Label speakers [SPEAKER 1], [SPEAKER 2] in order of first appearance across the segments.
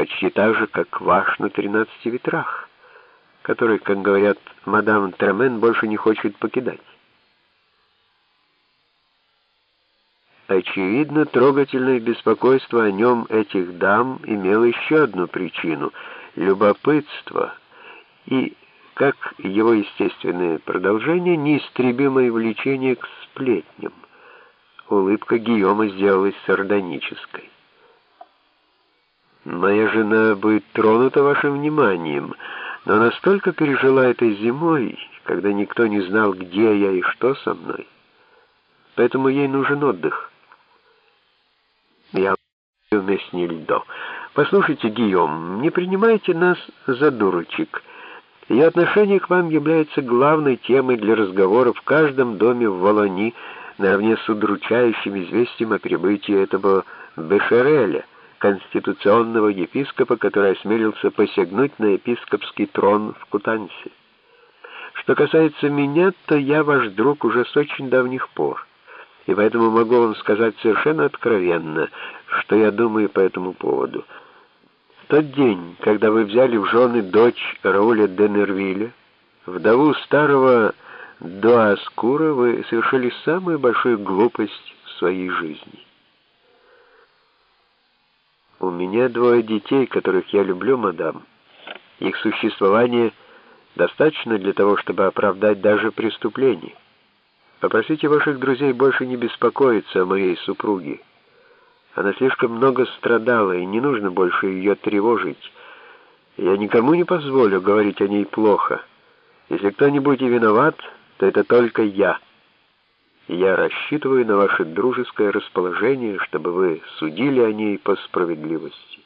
[SPEAKER 1] почти так же, как ваш на тринадцати ветрах, который, как говорят, мадам Тремен больше не хочет покидать. Очевидно, трогательное беспокойство о нем этих дам имело еще одну причину — любопытство и, как его естественное продолжение, неистребимое влечение к сплетням. Улыбка Гийома сделалась сардонической. «Моя жена будет тронута вашим вниманием, но настолько пережила этой зимой, когда никто не знал, где я и что со мной. Поэтому ей нужен отдых». Я вместе льдо. Послушайте, Гийом, не принимайте нас за дурочек. Ее отношение к вам является главной темой для разговора в каждом доме в Волони, наравне с удручающим известием о прибытии этого Бешереля, конституционного епископа, который осмелился посягнуть на епископский трон в Кутансе. Что касается меня, то я ваш друг уже с очень давних пор и поэтому могу вам сказать совершенно откровенно, что я думаю по этому поводу. В тот день, когда вы взяли в жены дочь Рауля де Нервиля, вдову старого Дуаскура, вы совершили самую большую глупость в своей жизни. У меня двое детей, которых я люблю, мадам. Их существование достаточно для того, чтобы оправдать даже преступление. Попросите ваших друзей больше не беспокоиться о моей супруге. Она слишком много страдала, и не нужно больше ее тревожить. Я никому не позволю говорить о ней плохо. Если кто-нибудь и виноват, то это только я. Я рассчитываю на ваше дружеское расположение, чтобы вы судили о ней по справедливости.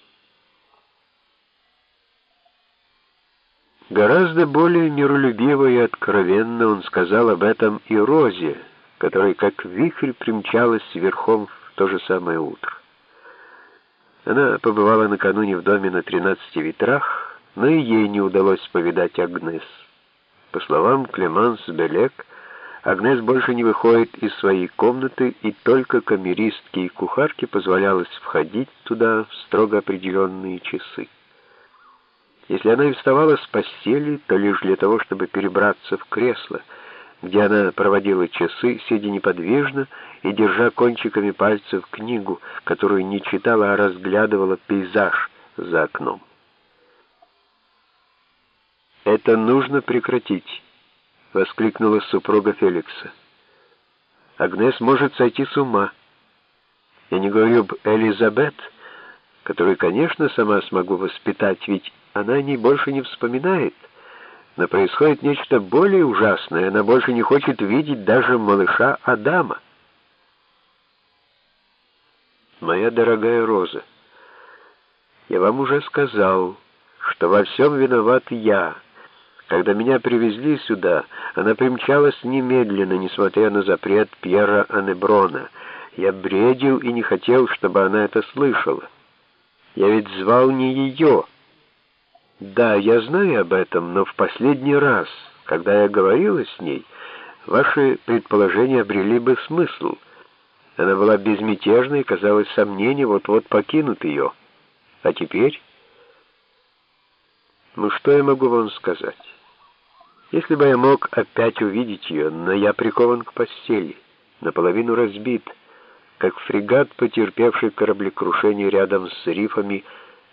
[SPEAKER 1] Гораздо более миролюбиво и откровенно он сказал об этом и Розе, которая как вихрь примчалась верхом в то же самое утро. Она побывала накануне в доме на тринадцати ветрах, но и ей не удалось повидать Агнес. По словам Клеманс Белек, Агнес больше не выходит из своей комнаты, и только камеристке и кухарке позволялось входить туда в строго определенные часы. Если она и вставала с постели, то лишь для того, чтобы перебраться в кресло, где она проводила часы, сидя неподвижно и держа кончиками пальцев книгу, которую не читала, а разглядывала пейзаж за окном. «Это нужно прекратить», — воскликнула супруга Феликса. «Агнес может сойти с ума. Я не говорю об Элизабет, которую, конечно, сама смогу воспитать, ведь она о ней больше не вспоминает. Но происходит нечто более ужасное. Она больше не хочет видеть даже малыша Адама. Моя дорогая Роза, я вам уже сказал, что во всем виноват я. Когда меня привезли сюда, она примчалась немедленно, несмотря на запрет Пьера Анеброна. Я бредил и не хотел, чтобы она это слышала. Я ведь звал не ее, «Да, я знаю об этом, но в последний раз, когда я говорила с ней, ваши предположения обрели бы смысл. Она была безмятежна и, казалось, сомнения вот-вот покинут ее. А теперь...» «Ну, что я могу вам сказать? Если бы я мог опять увидеть ее, но я прикован к постели, наполовину разбит, как фрегат, потерпевший кораблекрушение рядом с рифами,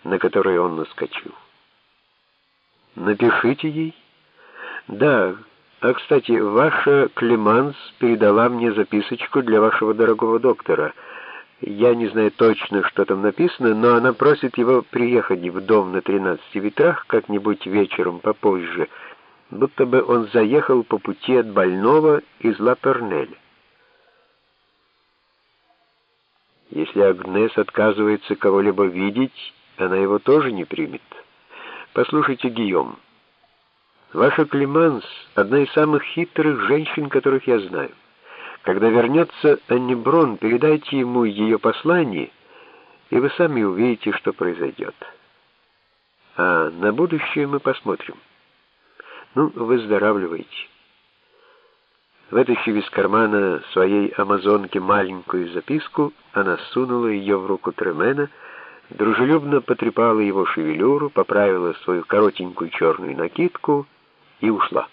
[SPEAKER 1] на которые он наскочил». Напишите ей. Да, а, кстати, ваша Клеманс передала мне записочку для вашего дорогого доктора. Я не знаю точно, что там написано, но она просит его приехать в дом на тринадцати ветрах как-нибудь вечером попозже, будто бы он заехал по пути от больного из Ла-Пернеля. Если Агнес отказывается кого-либо видеть, она его тоже не примет. Послушайте, Гийом, ваша Климанс — одна из самых хитрых женщин, которых я знаю. Когда вернется Анниброн, передайте ему ее послание, и вы сами увидите, что произойдет. А на будущее мы посмотрим. Ну, выздоравливайте. Вытащив из кармана своей амазонки маленькую записку, она сунула ее в руку Тремена, дружелюбно потрепала его шевелюру, поправила свою коротенькую черную накидку и ушла.